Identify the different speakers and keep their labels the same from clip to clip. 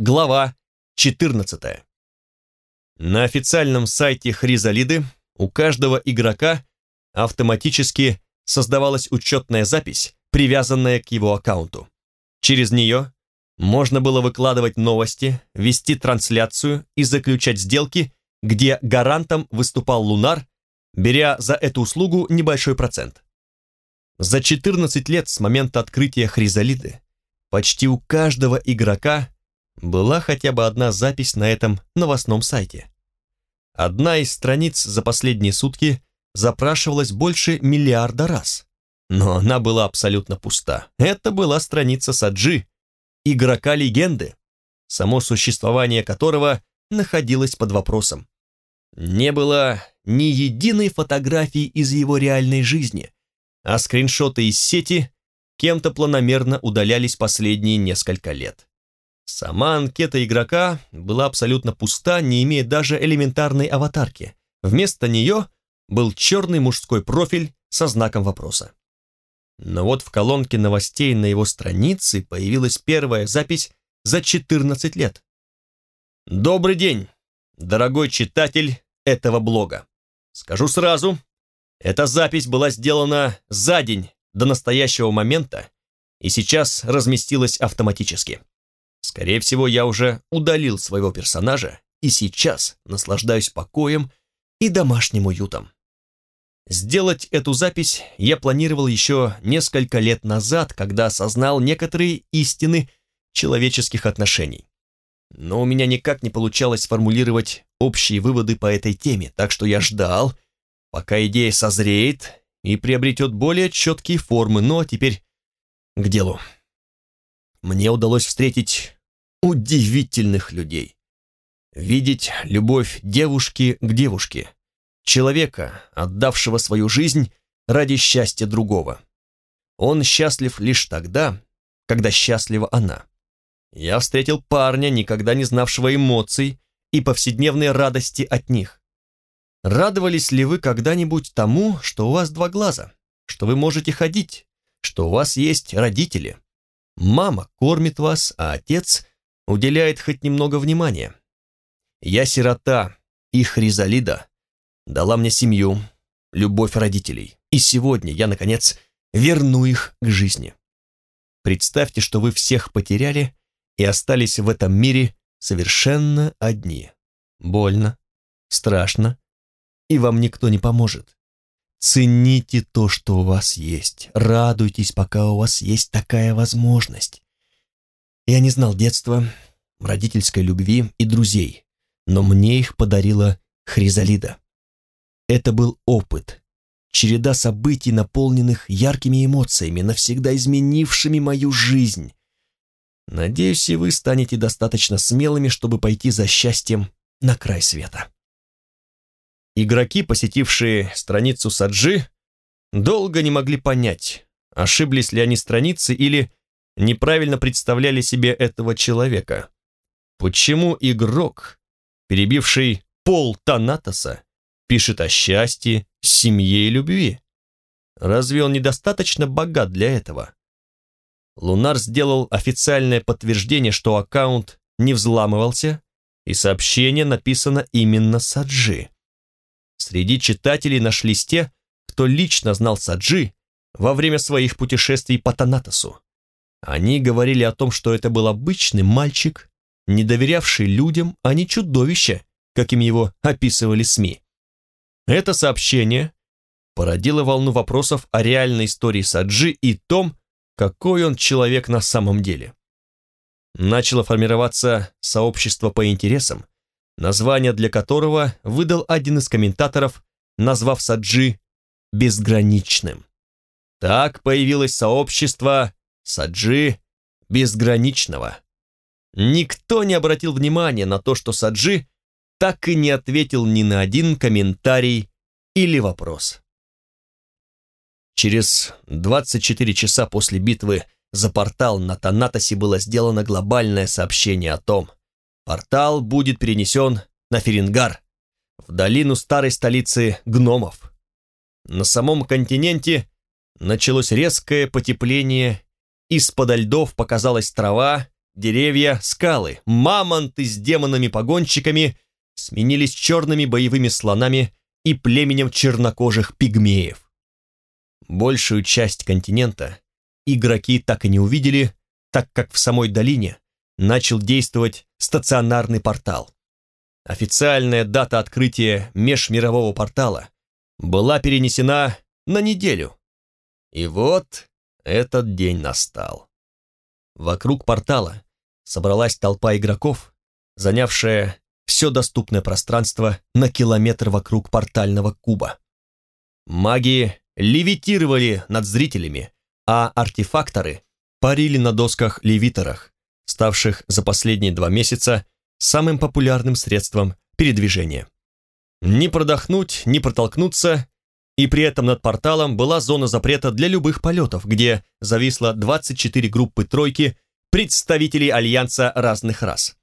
Speaker 1: Глава 14. На официальном сайте Хризалиды у каждого игрока автоматически создавалась учетная запись, привязанная к его аккаунту. Через нее можно было выкладывать новости, вести трансляцию и заключать сделки, где гарантом выступал Лунар, беря за эту услугу небольшой процент. За 14 лет с момента открытия Хризалиды почти у каждого игрока была хотя бы одна запись на этом новостном сайте. Одна из страниц за последние сутки запрашивалась больше миллиарда раз, но она была абсолютно пуста. Это была страница Саджи, игрока-легенды, само существование которого находилось под вопросом. Не было ни единой фотографии из его реальной жизни, а скриншоты из сети кем-то планомерно удалялись последние несколько лет. Сама анкета игрока была абсолютно пуста, не имея даже элементарной аватарки. Вместо нее был черный мужской профиль со знаком вопроса. Но вот в колонке новостей на его странице появилась первая запись за 14 лет. «Добрый день, дорогой читатель этого блога. Скажу сразу, эта запись была сделана за день до настоящего момента и сейчас разместилась автоматически. Скорее всего, я уже удалил своего персонажа и сейчас наслаждаюсь покоем и домашним уютом. Сделать эту запись я планировал еще несколько лет назад, когда осознал некоторые истины человеческих отношений. Но у меня никак не получалось сформулировать общие выводы по этой теме, так что я ждал, пока идея созреет и приобретет более четкие формы, но теперь к делу. Мне удалось встретить удивительных людей. Видеть любовь девушки к девушке, человека, отдавшего свою жизнь ради счастья другого. Он счастлив лишь тогда, когда счастлива она. Я встретил парня, никогда не знавшего эмоций и повседневной радости от них. Радовались ли вы когда-нибудь тому, что у вас два глаза, что вы можете ходить, что у вас есть родители? Мама кормит вас, а отец уделяет хоть немного внимания. Я сирота, и Хризалида дала мне семью, любовь родителей, и сегодня я, наконец, верну их к жизни. Представьте, что вы всех потеряли и остались в этом мире совершенно одни. Больно, страшно, и вам никто не поможет. Цените то, что у вас есть, радуйтесь, пока у вас есть такая возможность. Я не знал детства, родительской любви и друзей, но мне их подарила Хризалида. Это был опыт, череда событий, наполненных яркими эмоциями, навсегда изменившими мою жизнь. Надеюсь, и вы станете достаточно смелыми, чтобы пойти за счастьем на край света. Игроки, посетившие страницу Саджи, долго не могли понять, ошиблись ли они страницы или неправильно представляли себе этого человека. Почему игрок, перебивший пол Танатоса, пишет о счастье, семье и любви? Разве он недостаточно богат для этого? Лунар сделал официальное подтверждение, что аккаунт не взламывался, и сообщение написано именно Саджи. Среди читателей нашлись те, кто лично знал Саджи во время своих путешествий по Танатосу. Они говорили о том, что это был обычный мальчик, не доверявший людям, а не чудовище, каким его описывали СМИ. Это сообщение породило волну вопросов о реальной истории Саджи и том, какой он человек на самом деле. Начало формироваться сообщество по интересам, название для которого выдал один из комментаторов, назвав Саджи «безграничным». Так появилось сообщество Саджи безграничного. Никто не обратил внимания на то, что Саджи так и не ответил ни на один комментарий или вопрос. Через 24 часа после битвы за портал на Танатосе было сделано глобальное сообщение о том, портал будет перенесен на Ферингар, в долину старой столицы гномов. На самом континенте началось резкое потепление из-под льдов показалась трава, деревья, скалы, мамонты с демонами-погонщиками сменились черными боевыми слонами и племенем чернокожих пигмеев. Большую часть континента игроки так и не увидели, так как в самой долине начал действовать стационарный портал. Официальная дата открытия межмирового портала была перенесена на неделю. И вот этот день настал. Вокруг портала собралась толпа игроков, занявшая все доступное пространство на километр вокруг портального куба. Маги левитировали над зрителями, а артефакторы парили на досках-левиторах, ставших за последние два месяца самым популярным средством передвижения. Не продохнуть, не протолкнуться, и при этом над порталом была зона запрета для любых полетов, где зависло 24 группы тройки представителей Альянса разных рас.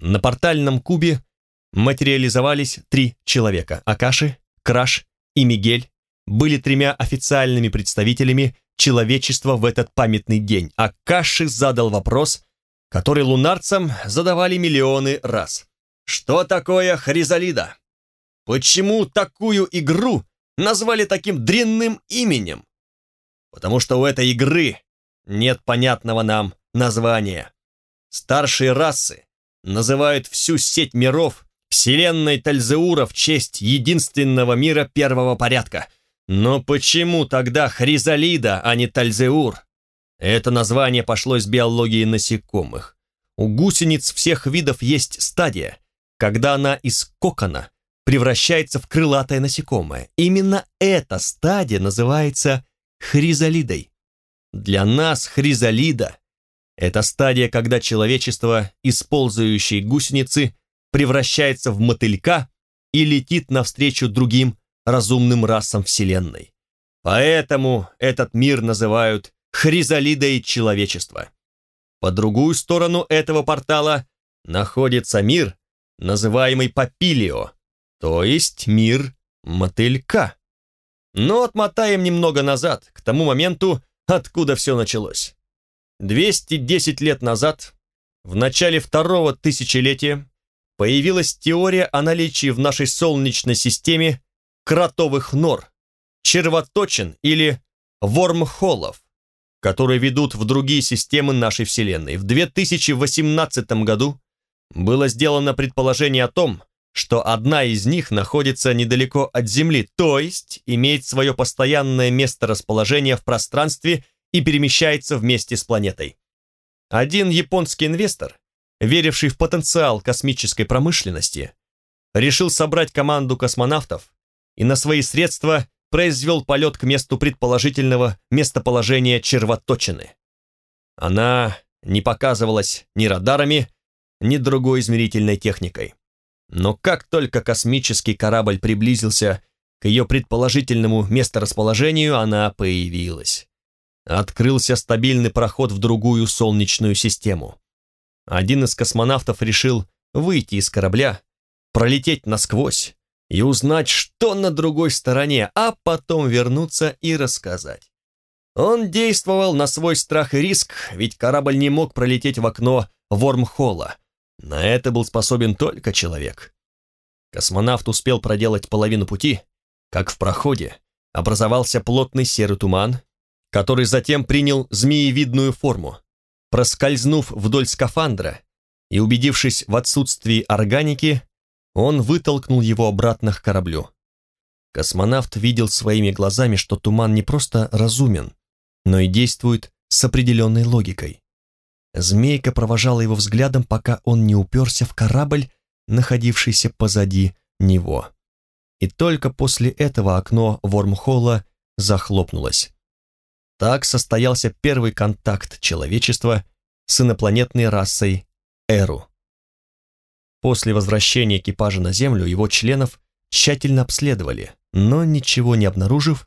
Speaker 1: На портальном кубе материализовались три человека – Акаши, Краш и Мигель, были тремя официальными представителями человечества в этот памятный день. Акаши задал вопрос, который лунарцам задавали миллионы раз. Что такое Хризалида? Почему такую игру назвали таким дрянным именем? Потому что у этой игры нет понятного нам названия. Старшие расы называют всю сеть миров вселенной Тальзеура в честь единственного мира первого порядка. Но почему тогда Хризалида, а не Тальзеур? Это название пошло из биологии насекомых. У гусениц всех видов есть стадия, когда она из кокона превращается в крылатое насекомое. Именно эта стадия называется хризалидой. Для нас хризалида – это стадия, когда человечество из ползающей гусеницы превращается в мотылька и летит навстречу другим разумным расам Вселенной. Поэтому этот мир называют хризалидой человечества. По другую сторону этого портала находится мир, называемый Папилио, то есть мир мотылька. Но отмотаем немного назад, к тому моменту, откуда все началось. 210 лет назад, в начале второго тысячелетия, появилась теория о наличии в нашей Солнечной системе кротовых нор, червоточин или вормхоллов, которые ведут в другие системы нашей Вселенной. В 2018 году было сделано предположение о том, что одна из них находится недалеко от Земли, то есть имеет свое постоянное место расположения в пространстве и перемещается вместе с планетой. Один японский инвестор, веривший в потенциал космической промышленности, решил собрать команду космонавтов и на свои средства произвел полет к месту предположительного местоположения червоточины. Она не показывалась ни радарами, ни другой измерительной техникой. Но как только космический корабль приблизился к ее предположительному месторасположению, она появилась. Открылся стабильный проход в другую солнечную систему. Один из космонавтов решил выйти из корабля, пролететь насквозь, и узнать, что на другой стороне, а потом вернуться и рассказать. Он действовал на свой страх и риск, ведь корабль не мог пролететь в окно Вормхолла. На это был способен только человек. Космонавт успел проделать половину пути, как в проходе образовался плотный серый туман, который затем принял змеевидную форму. Проскользнув вдоль скафандра и убедившись в отсутствии органики, он вытолкнул его обратно к кораблю. Космонавт видел своими глазами, что туман не просто разумен, но и действует с определенной логикой. Змейка провожала его взглядом, пока он не уперся в корабль, находившийся позади него. И только после этого окно Вормхолла захлопнулось. Так состоялся первый контакт человечества с инопланетной расой Эру. После возвращения экипажа на Землю его членов тщательно обследовали, но ничего не обнаружив,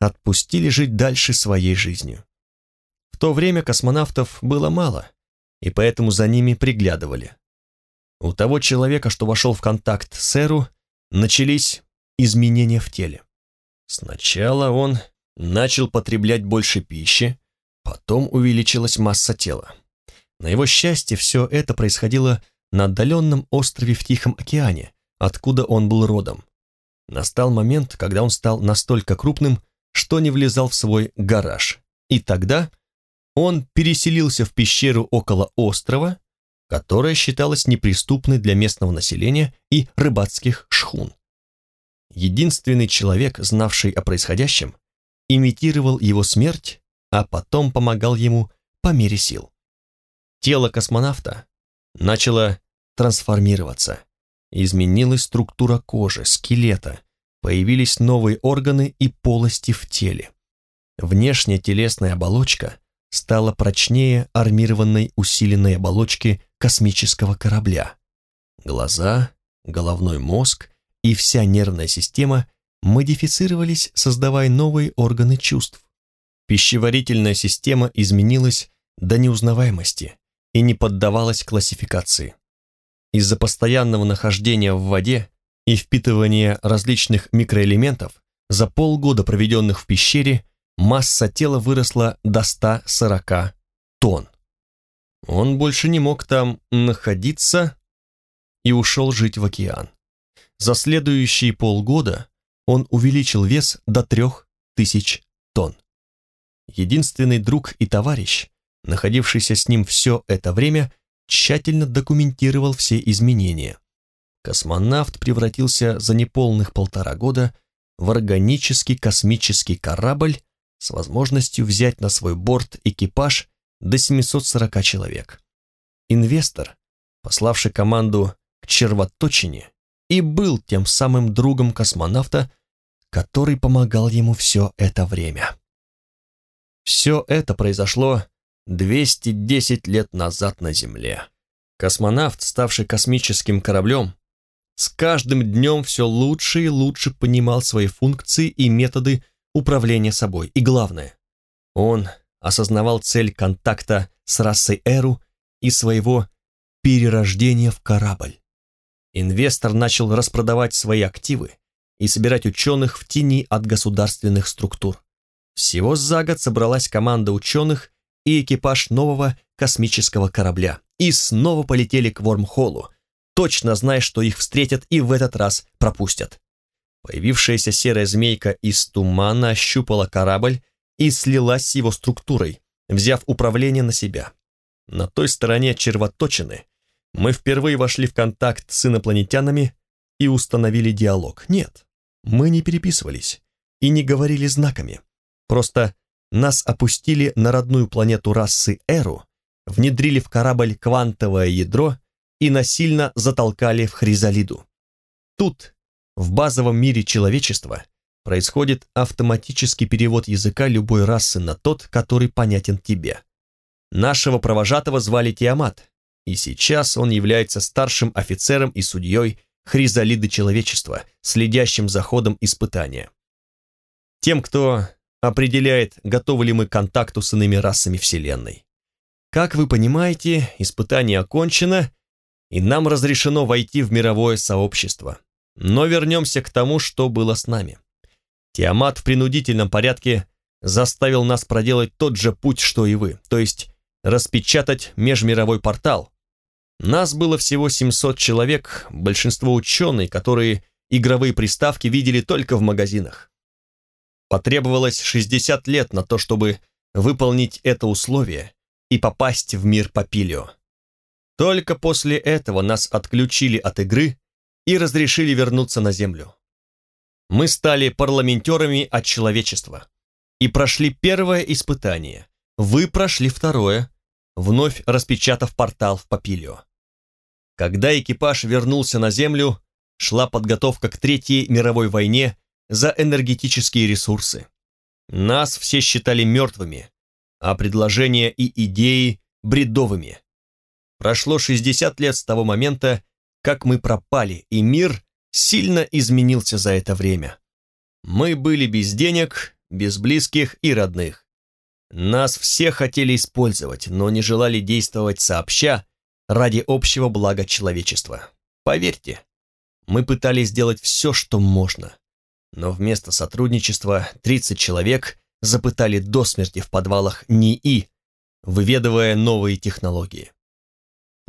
Speaker 1: отпустили жить дальше своей жизнью. То время космонавтов было мало, и поэтому за ними приглядывали. У того человека, что вошел в контакт с Эру, начались изменения в теле. Сначала он начал потреблять больше пищи, потом увеличилась масса тела. На его счастье, все это происходило на отдаленном острове в Тихом океане, откуда он был родом. Настал момент, когда он стал настолько крупным, что не влезал в свой гараж. И тогда он переселился в пещеру около острова, которая считалась неприступной для местного населения и рыбацких шхун. Единственный человек, знавший о происходящем, имитировал его смерть, а потом помогал ему по мере сил. Тело космонавта начало трансформироваться. Изменилась структура кожи, скелета, появились новые органы и полости в теле. Внешняя телесная оболочка стала прочнее армированной усиленной оболочки космического корабля. Глаза, головной мозг и вся нервная система модифицировались, создавая новые органы чувств. Пищеварительная система изменилась до неузнаваемости и не поддавалась классификации. Из-за постоянного нахождения в воде и впитывания различных микроэлементов за полгода, проведенных в пещере, масса тела выросла до 140 тонн. Он больше не мог там находиться и ушел жить в океан. За следующие полгода он увеличил вес до 3000 тонн. Единственный друг и товарищ, находившийся с ним все это время, тщательно документировал все изменения. Космонавт превратился за неполных полтора года в органический космический корабль с возможностью взять на свой борт экипаж до 740 человек. Инвестор, пославший команду к червоточине, и был тем самым другом космонавта, который помогал ему все это время. Все это произошло 210 лет назад на Земле. Космонавт, ставший космическим кораблем, с каждым днем все лучше и лучше понимал свои функции и методы управления собой. И главное, он осознавал цель контакта с расой Эру и своего перерождения в корабль. Инвестор начал распродавать свои активы и собирать ученых в тени от государственных структур. Всего за год собралась команда ученых и экипаж нового космического корабля и снова полетели к Вормхоллу, точно зная, что их встретят и в этот раз пропустят. Появившаяся серая змейка из тумана ощупала корабль и слилась с его структурой, взяв управление на себя. На той стороне червоточины мы впервые вошли в контакт с инопланетянами и установили диалог. Нет, мы не переписывались и не говорили знаками. Просто нас опустили на родную планету расы Эру, внедрили в корабль квантовое ядро и насильно затолкали в Хризалиду. Тут, в базовом мире человечества, происходит автоматический перевод языка любой расы на тот, который понятен тебе. Нашего провожатого звали Тиамат, и сейчас он является старшим офицером и судьей Хризалиды человечества, следящим за ходом испытания. Тем, кто определяет, готовы ли мы к контакту с иными расами Вселенной. Как вы понимаете, испытание окончено, и нам разрешено войти в мировое сообщество. Но вернемся к тому, что было с нами. Тиамат в принудительном порядке заставил нас проделать тот же путь, что и вы, то есть распечатать межмировой портал. Нас было всего 700 человек, большинство ученые, которые игровые приставки видели только в магазинах. Потребовалось 60 лет на то, чтобы выполнить это условие и попасть в мир Папилио. Только после этого нас отключили от игры и разрешили вернуться на Землю. Мы стали парламентерами от человечества и прошли первое испытание. Вы прошли второе, вновь распечатав портал в Папилио. Когда экипаж вернулся на Землю, шла подготовка к Третьей мировой войне за энергетические ресурсы. Нас все считали мертвыми, а предложения и идеи бредовыми. Прошло 60 лет с того момента, как мы пропали, и мир сильно изменился за это время. Мы были без денег, без близких и родных. Нас все хотели использовать, но не желали действовать сообща ради общего блага человечества. Поверьте, мы пытались сделать все, что можно. Но вместо сотрудничества 30 человек запытали до смерти в подвалах НИИ, выведывая новые технологии.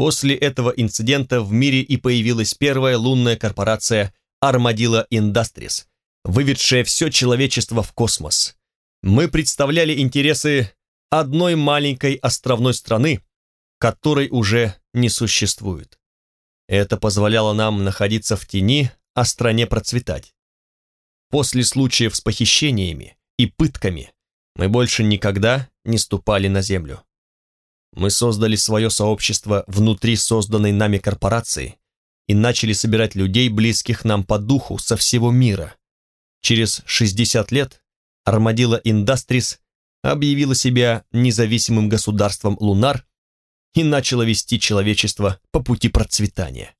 Speaker 1: После этого инцидента в мире и появилась первая лунная корпорация Armadillo Industries, выведшая все человечество в космос. Мы представляли интересы одной маленькой островной страны, которой уже не существует. Это позволяло нам находиться в тени, а стране процветать. После случаев с похищениями и пытками мы больше никогда не ступали на землю. Мы создали свое сообщество внутри созданной нами корпорации и начали собирать людей, близких нам по духу, со всего мира. Через 60 лет Armadillo Industries объявила себя независимым государством Лунар и начала вести человечество по пути процветания.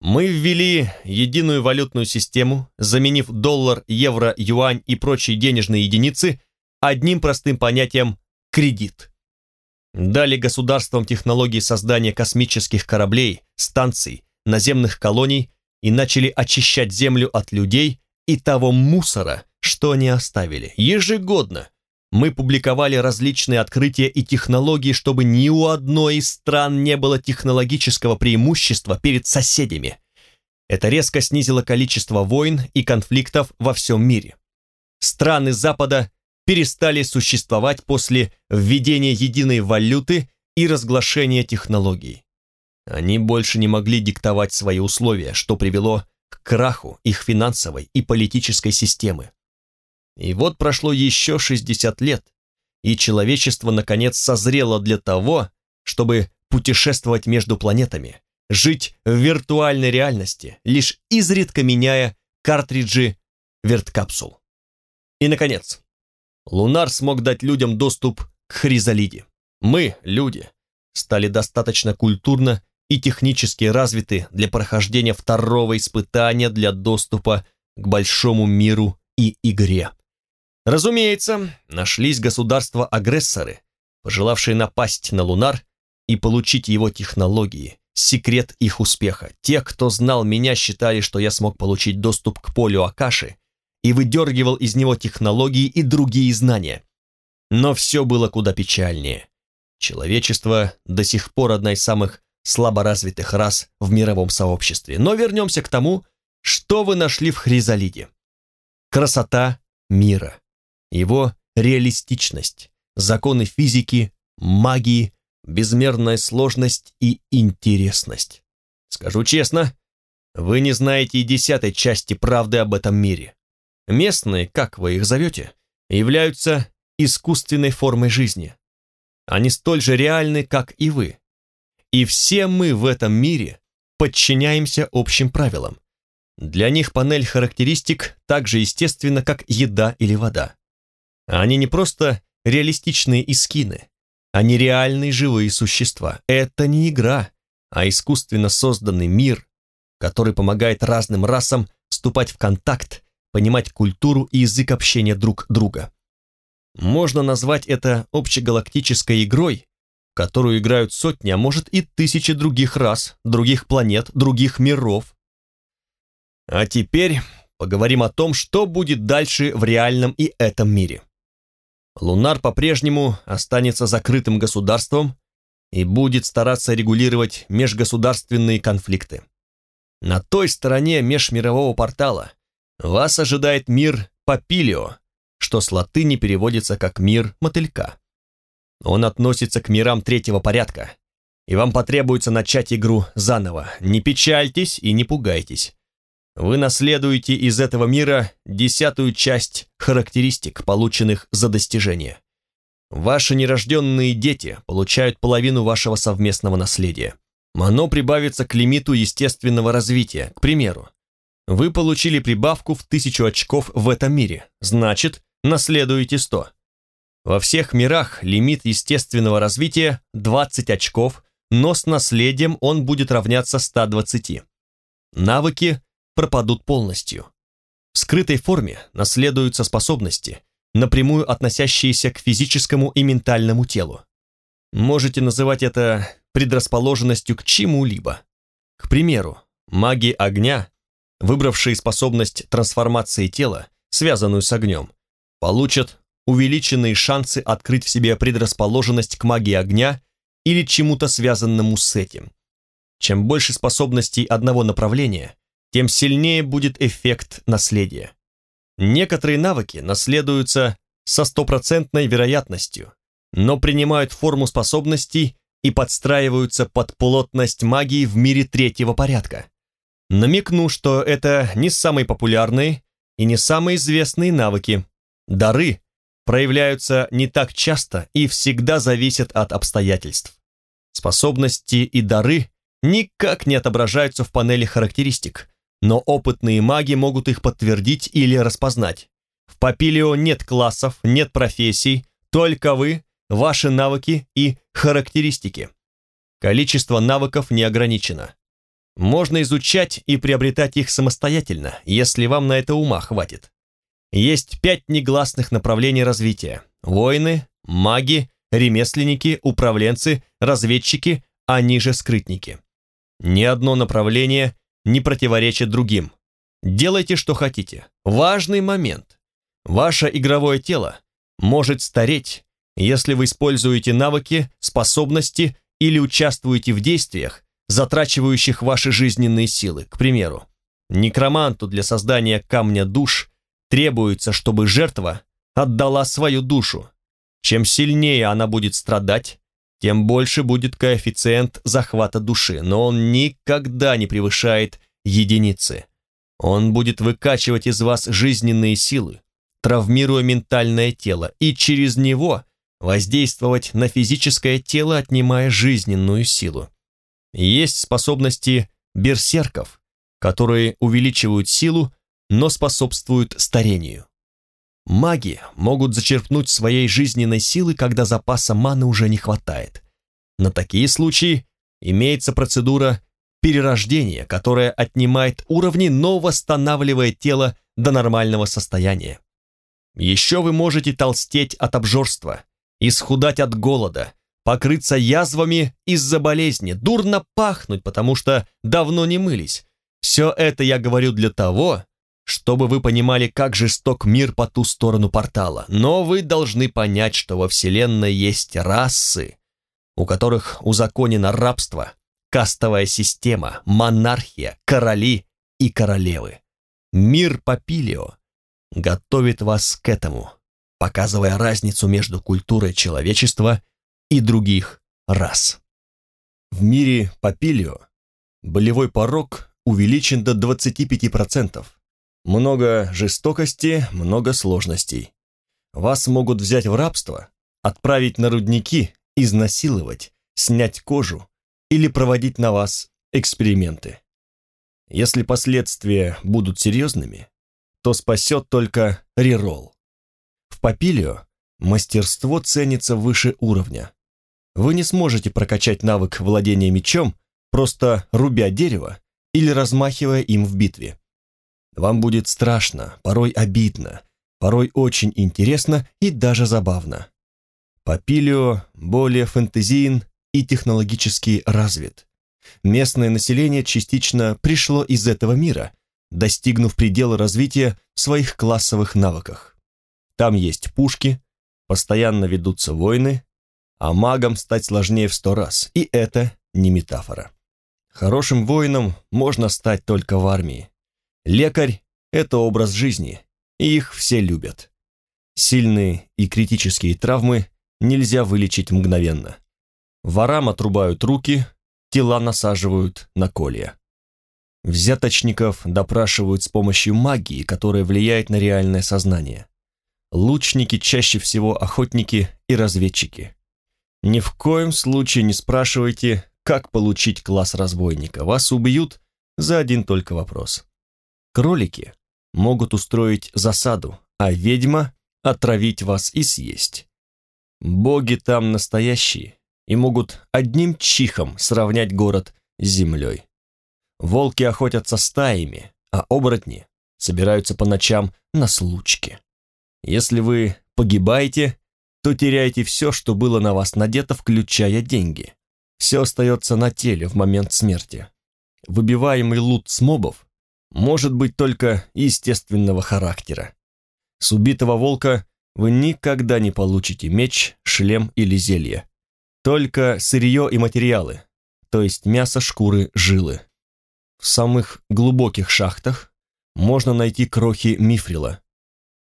Speaker 1: Мы ввели единую валютную систему, заменив доллар, евро, юань и прочие денежные единицы одним простым понятием «кредит» дали государствам технологии создания космических кораблей, станций, наземных колоний и начали очищать Землю от людей и того мусора, что они оставили. Ежегодно мы публиковали различные открытия и технологии, чтобы ни у одной из стран не было технологического преимущества перед соседями. Это резко снизило количество войн и конфликтов во всем мире. Страны Запада перестали существовать после введения единой валюты и разглашения технологий. Они больше не могли диктовать свои условия, что привело к краху их финансовой и политической системы. И вот прошло еще 60 лет, и человечество наконец созрело для того, чтобы путешествовать между планетами, жить в виртуальной реальности, лишь изредка меняя картриджи верткапсул. И, наконец, Лунар смог дать людям доступ к Хризалиде. Мы, люди, стали достаточно культурно и технически развиты для прохождения второго испытания для доступа к большому миру и игре. Разумеется, нашлись государства-агрессоры, пожелавшие напасть на Лунар и получить его технологии, секрет их успеха. Те, кто знал меня, считали, что я смог получить доступ к полю Акаши и выдергивал из него технологии и другие знания. Но все было куда печальнее. Человечество до сих пор одна из самых слаборазвитых рас в мировом сообществе. Но вернемся к тому, что вы нашли в Хризалиде. Красота мира, его реалистичность, законы физики, магии, безмерная сложность и интересность. Скажу честно, вы не знаете и десятой части правды об этом мире. Местные, как вы их зовете, являются искусственной формой жизни. Они столь же реальны, как и вы. И все мы в этом мире подчиняемся общим правилам. Для них панель характеристик так же естественна, как еда или вода. Они не просто реалистичные искины, они реальные живые существа. Это не игра, а искусственно созданный мир, который помогает разным расам вступать в контакт понимать культуру и язык общения друг друга. Можно назвать это общегалактической игрой, в которую играют сотни, а может и тысячи других рас, других планет, других миров. А теперь поговорим о том, что будет дальше в реальном и этом мире. Лунар по-прежнему останется закрытым государством и будет стараться регулировать межгосударственные конфликты. На той стороне межмирового портала – вас ожидает мир Папилио, что с латыни переводится как «мир мотылька». Он относится к мирам третьего порядка, и вам потребуется начать игру заново. Не печальтесь и не пугайтесь. Вы наследуете из этого мира десятую часть характеристик, полученных за достижение. Ваши нерожденные дети получают половину вашего совместного наследия. Оно прибавится к лимиту естественного развития, к примеру. Вы получили прибавку в тысячу очков в этом мире, значит, наследуете 100. Во всех мирах лимит естественного развития 20 очков, но с наследием он будет равняться 120. Навыки пропадут полностью. В скрытой форме наследуются способности, напрямую относящиеся к физическому и ментальному телу. Можете называть это предрасположенностью к чему-либо. К примеру, маги огня выбравшие способность трансформации тела, связанную с огнем, получат увеличенные шансы открыть в себе предрасположенность к магии огня или чему-то связанному с этим. Чем больше способностей одного направления, тем сильнее будет эффект наследия. Некоторые навыки наследуются со стопроцентной вероятностью, но принимают форму способностей и подстраиваются под плотность магии в мире третьего порядка. Намекну, что это не самые популярные и не самые известные навыки. Дары проявляются не так часто и всегда зависят от обстоятельств. Способности и дары никак не отображаются в панели характеристик, но опытные маги могут их подтвердить или распознать. В Папилио нет классов, нет профессий, только вы, ваши навыки и характеристики. Количество навыков не ограничено. Можно изучать и приобретать их самостоятельно, если вам на это ума хватит. Есть пять негласных направлений развития. Воины, маги, ремесленники, управленцы, разведчики, а ниже скрытники. Ни одно направление не противоречит другим. Делайте, что хотите. Важный момент. Ваше игровое тело может стареть, если вы используете навыки, способности или участвуете в действиях, затрачивающих ваши жизненные силы. К примеру, некроманту для создания камня душ требуется, чтобы жертва отдала свою душу. Чем сильнее она будет страдать, тем больше будет коэффициент захвата души, но он никогда не превышает единицы. Он будет выкачивать из вас жизненные силы, травмируя ментальное тело, и через него воздействовать на физическое тело, отнимая жизненную силу. Есть способности берсерков, которые увеличивают силу, но способствуют старению. Маги могут зачерпнуть своей жизненной силы, когда запаса маны уже не хватает. На такие случаи имеется процедура перерождения, которая отнимает уровни, но восстанавливает тело до нормального состояния. Еще вы можете толстеть от обжорства, исхудать от голода, покрыться язвами из-за болезни, дурно пахнуть, потому что давно не мылись. Все это я говорю для того, чтобы вы понимали, как жесток мир по ту сторону портала. Но вы должны понять, что во Вселенной есть расы, у которых узаконено рабство, кастовая система, монархия, короли и королевы. Мир Папилио готовит вас к этому, показывая разницу между культурой человечества и других рас. В мире Папилио болевой порог увеличен до 25%. Много жестокости, много сложностей. Вас могут взять в рабство, отправить на рудники, изнасиловать, снять кожу или проводить на вас эксперименты. Если последствия будут серьезными, то спасет только реролл. В Папилио мастерство ценится выше уровня. Вы не сможете прокачать навык владения мечом, просто рубя дерево или размахивая им в битве. Вам будет страшно, порой обидно, порой очень интересно и даже забавно. Папилио более фэнтезиен и технологически развит. Местное население частично пришло из этого мира, достигнув предела развития в своих классовых навыках. Там есть пушки, постоянно ведутся войны, а магом стать сложнее в сто раз, и это не метафора. Хорошим воином можно стать только в армии. Лекарь – это образ жизни, и их все любят. Сильные и критические травмы нельзя вылечить мгновенно. Ворам отрубают руки, тела насаживают на колья. Взяточников допрашивают с помощью магии, которая влияет на реальное сознание. Лучники чаще всего охотники и разведчики. Ни в коем случае не спрашивайте, как получить класс разбойника. Вас убьют за один только вопрос. Кролики могут устроить засаду, а ведьма — отравить вас и съесть. Боги там настоящие и могут одним чихом сравнять город с землей. Волки охотятся стаями, а оборотни собираются по ночам на случки. Если вы погибаете, то теряете все, что было на вас надето, включая деньги. Все остается на теле в момент смерти. Выбиваемый лут с мобов может быть только естественного характера. С убитого волка вы никогда не получите меч, шлем или зелье. Только сырье и материалы, то есть мясо, шкуры, жилы. В самых глубоких шахтах можно найти крохи мифрила.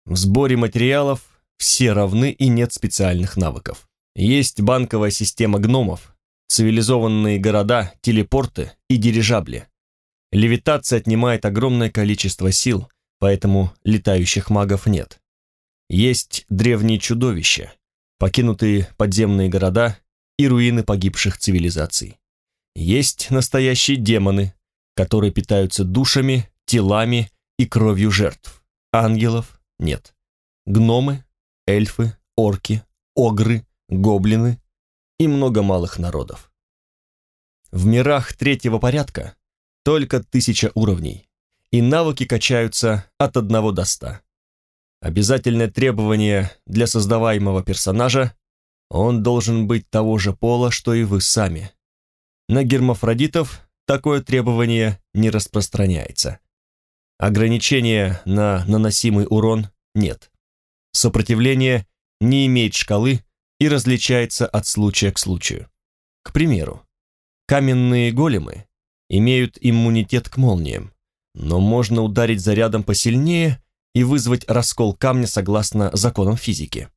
Speaker 1: В сборе материалов все равны и нет специальных навыков. Есть банковая система гномов, цивилизованные города, телепорты и дирижабли. Левитация отнимает огромное количество сил, поэтому летающих магов нет. Есть древние чудовища, покинутые подземные города и руины погибших цивилизаций. Есть настоящие демоны, которые питаются душами, телами и кровью жертв. Ангелов нет. Гномы, эльфы, орки, огры, гоблины и много малых народов. В мирах третьего порядка только тысяча уровней, и навыки качаются от одного до ста. Обязательное требование для создаваемого персонажа – он должен быть того же пола, что и вы сами. На гермафродитов такое требование не распространяется. Ограничения на наносимый урон нет. Сопротивление не имеет шкалы и различается от случая к случаю. К примеру, каменные големы имеют иммунитет к молниям, но можно ударить зарядом посильнее и вызвать раскол камня согласно законам физики.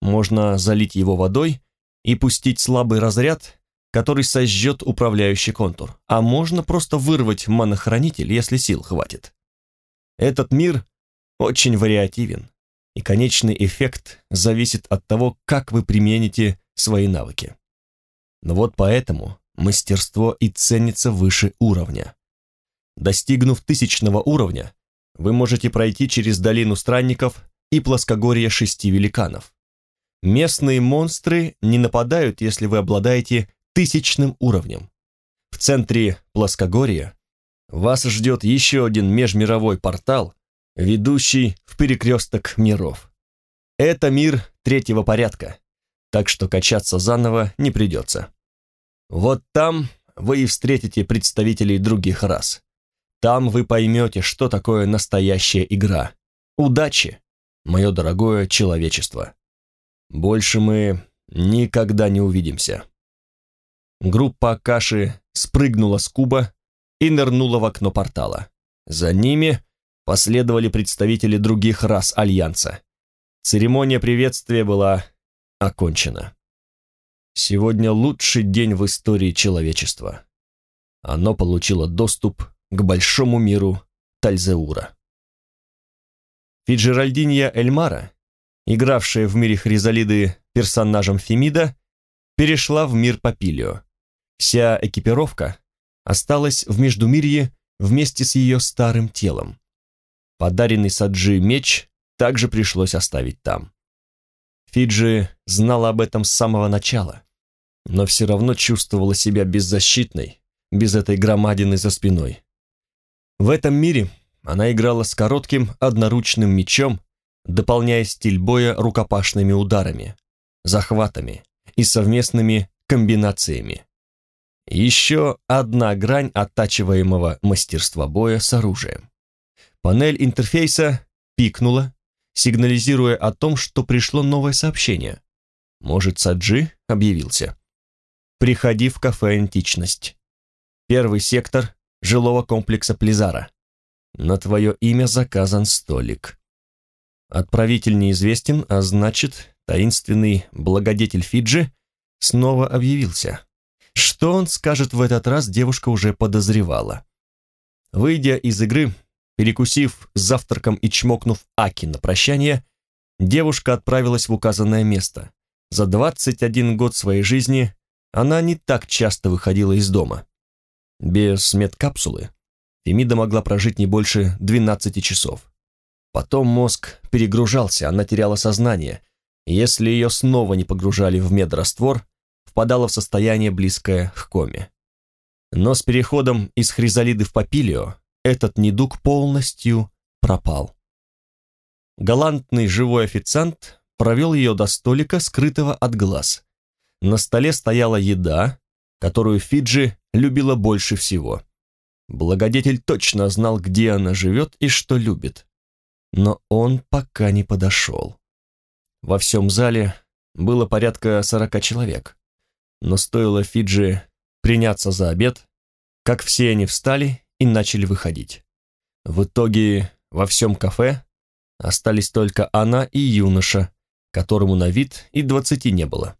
Speaker 1: Можно залить его водой и пустить слабый разряд, который сожжет управляющий контур, а можно просто вырвать манохранитель, если сил хватит. Этот мир очень вариативен, и конечный эффект зависит от того, как вы примените свои навыки. Но вот поэтому мастерство и ценится выше уровня. Достигнув тысячного уровня, вы можете пройти через долину странников и плоскогорье шести великанов. Местные монстры не нападают, если вы обладаете тысячным уровнем. В центре плоскогорья вас ждет еще один межмировой портал, ведущий в перекресток миров. Это мир третьего порядка, так что качаться заново не придется. Вот там вы и встретите представителей других рас. Там вы поймете, что такое настоящая игра. Удачи, мое дорогое человечество. Больше мы никогда не увидимся. Группа Акаши спрыгнула с куба и нырнула в окно портала. За ними последовали представители других рас Альянса. Церемония приветствия была окончена. Сегодня лучший день в истории человечества. Оно получило доступ к большому миру Тальзеура. Фиджеральдинья Эльмара, игравшая в мире Хризалиды персонажем Фемида, перешла в мир Папилио. Вся экипировка осталась в Междумирье вместе с ее старым телом. Подаренный Саджи меч также пришлось оставить там. Фиджи знала об этом с самого начала, но все равно чувствовала себя беззащитной, без этой громадины за спиной. В этом мире она играла с коротким одноручным мечом, дополняя стиль боя рукопашными ударами, захватами и совместными комбинациями. Еще одна грань оттачиваемого мастерства боя с оружием. Панель интерфейса пикнула, сигнализируя о том, что пришло новое сообщение. Может, Саджи объявился. «Приходи в кафе «Античность». Первый сектор жилого комплекса Плизара. На твое имя заказан столик. Отправитель неизвестен, а значит, таинственный благодетель Фиджи снова объявился. Что он скажет в этот раз, девушка уже подозревала. Выйдя из игры, перекусив завтраком и чмокнув Аки на прощание, девушка отправилась в указанное место. За 21 год своей жизни она не так часто выходила из дома. Без медкапсулы Фемида могла прожить не больше 12 часов. Потом мозг перегружался, она теряла сознание. Если ее снова не погружали в медраствор, впадала в состояние близкое к коме. Но с переходом из хризалиды в папилио этот недуг полностью пропал. Галантный живой официант провел ее до столика, скрытого от глаз. На столе стояла еда, которую Фиджи любила больше всего. Благодетель точно знал, где она живет и что любит. Но он пока не подошел. во всем зале было порядка сорока человек. Но стоило Фиджи приняться за обед, как все они встали и начали выходить. В итоге во всем кафе остались только она и юноша, которому на вид и двадцати не было.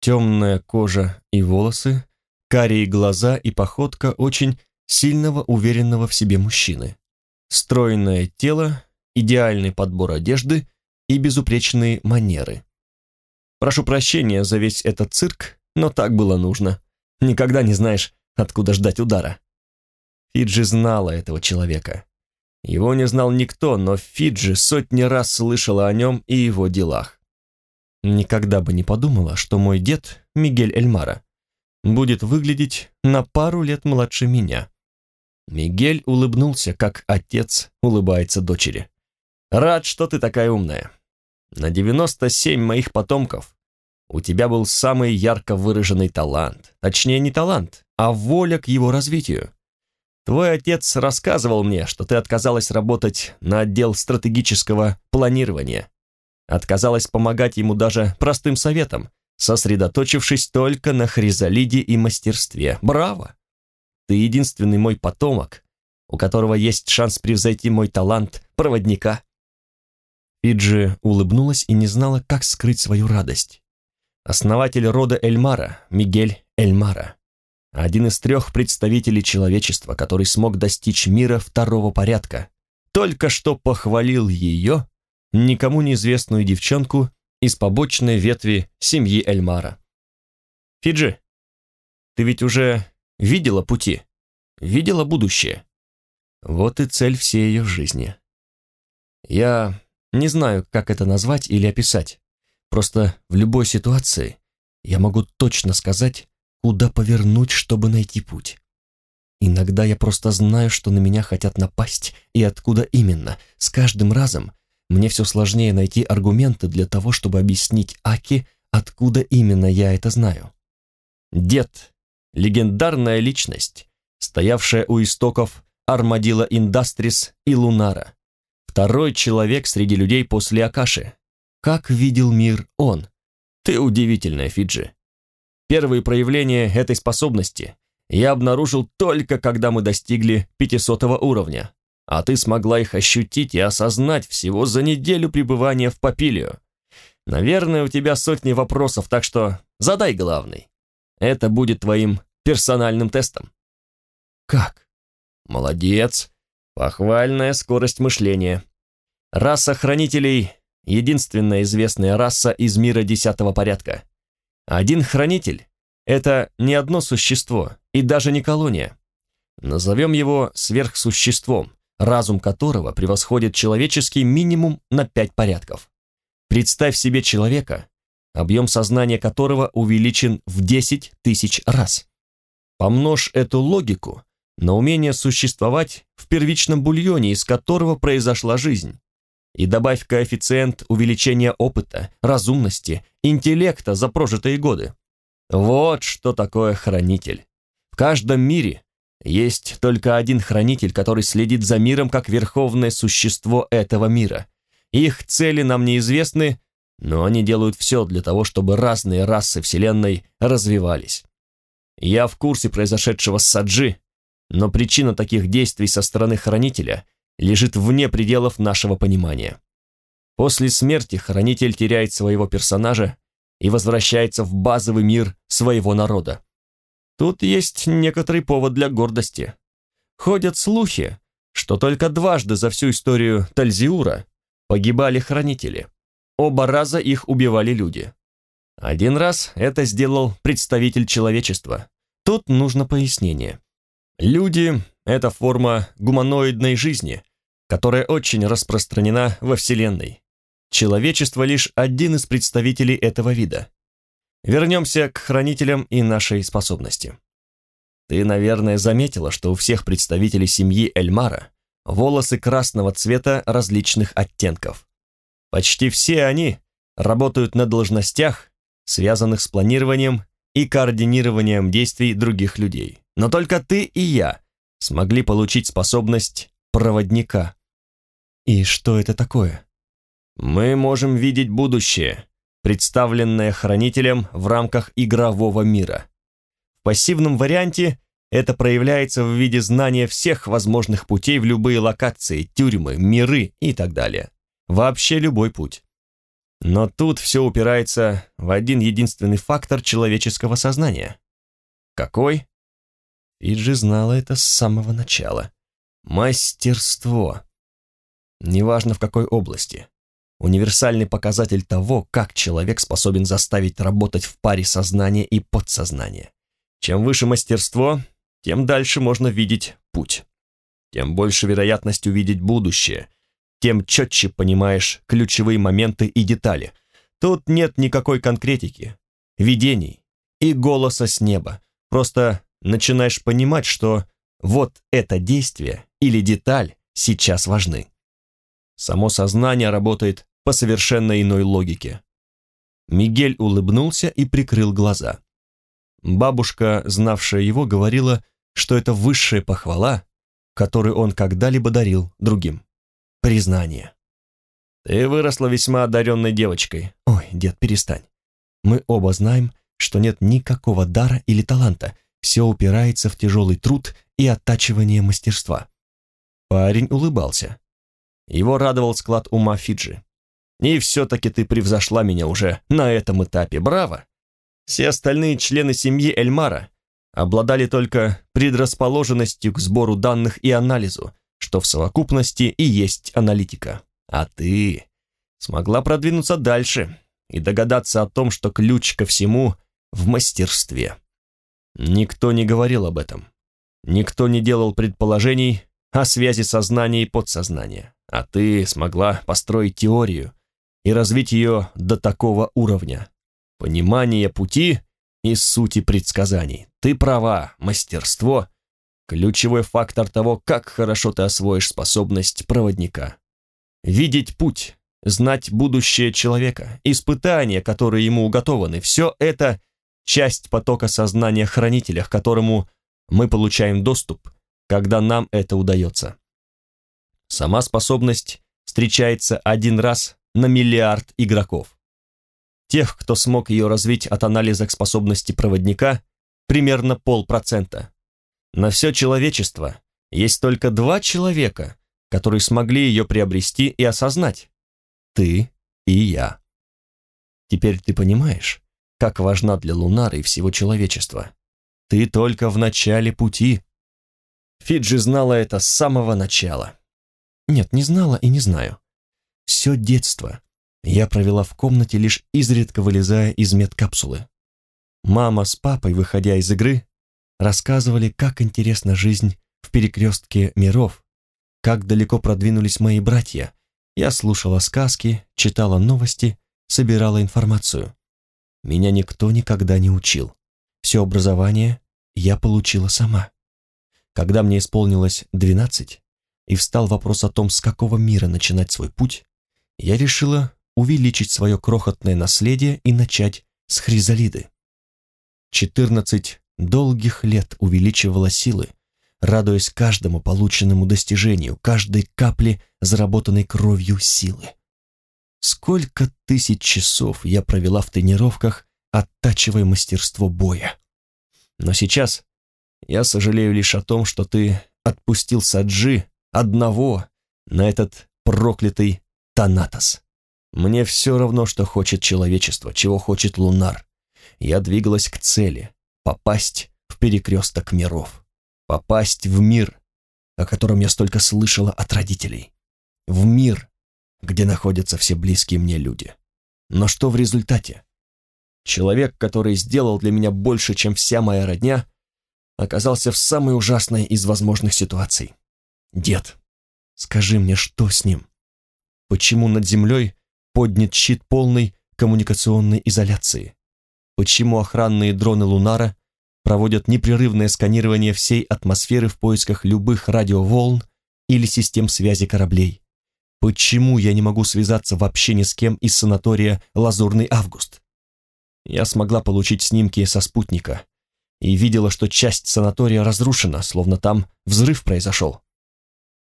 Speaker 1: Темная кожа и волосы, карие глаза и походка очень сильного, уверенного в себе мужчины. Стройное тело, идеальный подбор одежды и безупречные манеры. Прошу прощения за весь этот цирк, но так было нужно. Никогда не знаешь, откуда ждать удара. Фиджи знала этого человека. Его не знал никто, но Фиджи сотни раз слышала о нем и его делах. Никогда бы не подумала, что мой дед, Мигель Эльмара, будет выглядеть на пару лет младше меня. Мигель улыбнулся, как отец улыбается дочери. «Рад, что ты такая умная. На 97 моих потомков у тебя был самый ярко выраженный талант. Точнее, не талант, а воля к его развитию. Твой отец рассказывал мне, что ты отказалась работать на отдел стратегического планирования. Отказалась помогать ему даже простым советом, сосредоточившись только на хризалиде и мастерстве. Браво! Ты единственный мой потомок, у которого есть шанс превзойти мой талант проводника. Фиджи улыбнулась и не знала, как скрыть свою радость. Основатель рода Эльмара, Мигель Эльмара, один из трех представителей человечества, который смог достичь мира второго порядка, только что похвалил ее, никому неизвестную девчонку из побочной ветви семьи Эльмара. «Фиджи, ты ведь уже видела пути, видела будущее. Вот и цель всей ее жизни. Я не знаю, как это назвать или описать. Просто в любой ситуации я могу точно сказать, куда повернуть, чтобы найти путь. Иногда я просто знаю, что на меня хотят напасть, и откуда именно. С каждым разом мне все сложнее найти аргументы для того, чтобы объяснить Аки, откуда именно я это знаю. Дед легендарная личность, стоявшая у истоков Армадила Индастрис и Лунара. Второй человек среди людей после Акаши. Как видел мир он? Ты удивительная, Фиджи. Первые проявления этой способности я обнаружил только когда мы достигли 500 уровня, а ты смогла их ощутить и осознать всего за неделю пребывания в Папилио. Наверное, у тебя сотни вопросов, так что задай главный. Это будет твоим персональным тестом. Как? Молодец. Похвальная скорость мышления. Раса хранителей — единственная известная раса из мира десятого порядка. Один хранитель — это не одно существо и даже не колония. Назовем его сверхсуществом, разум которого превосходит человеческий минимум на пять порядков. Представь себе человека, объем сознания которого увеличен в 10 тысяч раз. Помножь эту логику на умение существовать в первичном бульоне, из которого произошла жизнь. И добавь коэффициент увеличения опыта, разумности, интеллекта за прожитые годы. Вот что такое хранитель. В каждом мире есть только один хранитель, который следит за миром как верховное существо этого мира. Их цели нам неизвестны, но они делают все для того, чтобы разные расы Вселенной развивались. Я в курсе произошедшего с Саджи, но причина таких действий со стороны Хранителя лежит вне пределов нашего понимания. После смерти Хранитель теряет своего персонажа и возвращается в базовый мир своего народа. Тут есть некоторый повод для гордости. Ходят слухи, что только дважды за всю историю Тальзиура погибали Хранители. Оба раза их убивали люди. Один раз это сделал представитель человечества. Тут нужно пояснение. Люди — это форма гуманоидной жизни, которая очень распространена во Вселенной. Человечество лишь один из представителей этого вида. Вернемся к хранителям и нашей способности. Ты, наверное, заметила, что у всех представителей семьи Эльмара волосы красного цвета различных оттенков. Почти все они работают на должностях, связанных с планированием и координированием действий других людей. Но только ты и я смогли получить способность проводника. И что это такое? Мы можем видеть будущее, представленное хранителем в рамках игрового мира. В пассивном варианте это проявляется в виде знания всех возможных путей в любые локации, тюрьмы, миры и так далее. Вообще любой путь. Но тут все упирается в один единственный фактор человеческого сознания. Какой? Иджи знала это с самого начала. Мастерство. Неважно в какой области. Универсальный показатель того, как человек способен заставить работать в паре сознания и подсознания. Чем выше мастерство, тем дальше можно видеть путь. Тем больше вероятность увидеть будущее, тем четче понимаешь ключевые моменты и детали. Тут нет никакой конкретики, видений и голоса с неба. Просто начинаешь понимать, что вот это действие или деталь сейчас важны. Само сознание работает по совершенно иной логике. Мигель улыбнулся и прикрыл глаза. Бабушка, знавшая его, говорила, что это высшая похвала, которую он когда-либо дарил другим. Признание. Ты выросла весьма одаренной девочкой. Ой, дед, перестань. Мы оба знаем, что нет никакого дара или таланта, все упирается в тяжелый труд и оттачивание мастерства. Парень улыбался. Его радовал склад ума Фиджи. «И все-таки ты превзошла меня уже на этом этапе, браво!» Все остальные члены семьи Эльмара обладали только предрасположенностью к сбору данных и анализу, что в совокупности и есть аналитика. А ты смогла продвинуться дальше и догадаться о том, что ключ ко всему в мастерстве. Никто не говорил об этом. Никто не делал предположений о связи сознания и подсознания, а ты смогла построить теорию и развить ее до такого уровня. Понимание пути и сути предсказаний. Ты права, мастерство – ключевой фактор того, как хорошо ты освоишь способность проводника. Видеть путь, знать будущее человека, испытания, которые ему уготованы – все это часть потока сознания хранителя, к которому мы получаем доступ, когда нам это удается. Сама способность встречается один раз на миллиард игроков. Тех, кто смог ее развить от анализа к способности проводника, примерно полпроцента. На все человечество есть только два человека, которые смогли ее приобрести и осознать. Ты и я. Теперь ты понимаешь, как важна для Лунары и всего человечества. Ты только в начале пути. Фиджи знала это с самого начала. Нет, не знала и не знаю. Все детство я провела в комнате, лишь изредка вылезая из медкапсулы. Мама с папой, выходя из игры, рассказывали, как интересна жизнь в перекрестке миров, как далеко продвинулись мои братья. Я слушала сказки, читала новости, собирала информацию. Меня никто никогда не учил. Все образование я получила сама. Когда мне исполнилось 12 и встал вопрос о том, с какого мира начинать свой путь, я решила увеличить свое крохотное наследие и начать с хризалиды. 14 долгих лет увеличивала силы, радуясь каждому полученному достижению, каждой капле заработанной кровью силы. Сколько тысяч часов я провела в тренировках, оттачивая мастерство боя. Но сейчас я сожалею лишь о том, что ты отпустил Саджи одного на этот проклятый Танатос. Мне все равно, что хочет человечество, чего хочет Лунар. Я двигалась к цели — попасть в перекресток миров. Попасть в мир, о котором я столько слышала от родителей. В мир, где находятся все близкие мне люди. Но что в результате? Человек, который сделал для меня больше, чем вся моя родня, оказался в самой ужасной из возможных ситуаций. Дед, скажи мне, что с ним? Почему над землей поднят щит полной коммуникационной изоляции? Почему охранные дроны Лунара проводят непрерывное сканирование всей атмосферы в поисках любых радиоволн или систем связи кораблей? Почему я не могу связаться вообще ни с кем из санатория «Лазурный август»? Я смогла получить снимки со спутника и видела, что часть санатория разрушена, словно там взрыв произошел.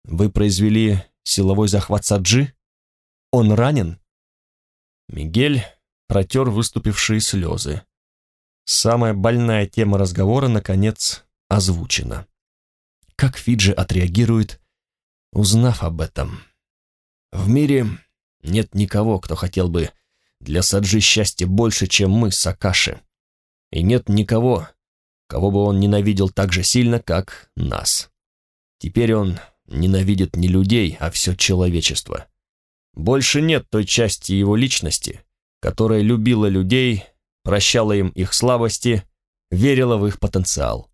Speaker 1: Вы произвели силовой захват Саджи? Он ранен?» Мигель протер выступившие слезы. Самая больная тема разговора, наконец, озвучена. Как Фиджи отреагирует, узнав об этом? В мире нет никого, кто хотел бы для Саджи счастья больше, чем мы, Сакаши. И нет никого, кого бы он ненавидел так же сильно, как нас. Теперь он ненавидит не людей, а все человечество. Больше нет той части его личности, которая любила людей, прощала им их слабости, верила в их потенциал.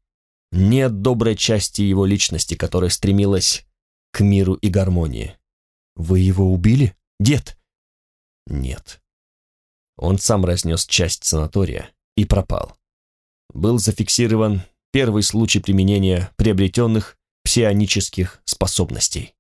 Speaker 1: Нет доброй части его личности, которая стремилась к миру и гармонии. «Вы его убили, дед?» «Нет». Он сам разнес часть санатория и пропал. Был зафиксирован первый случай применения приобретенных псионических способностей.